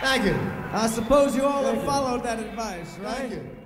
Thank you. I suppose you all Thank have you. followed that advice, right?